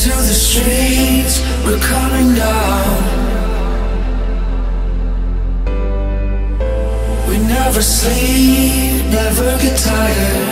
to the streets, we're coming down. We never sleep, never get tired.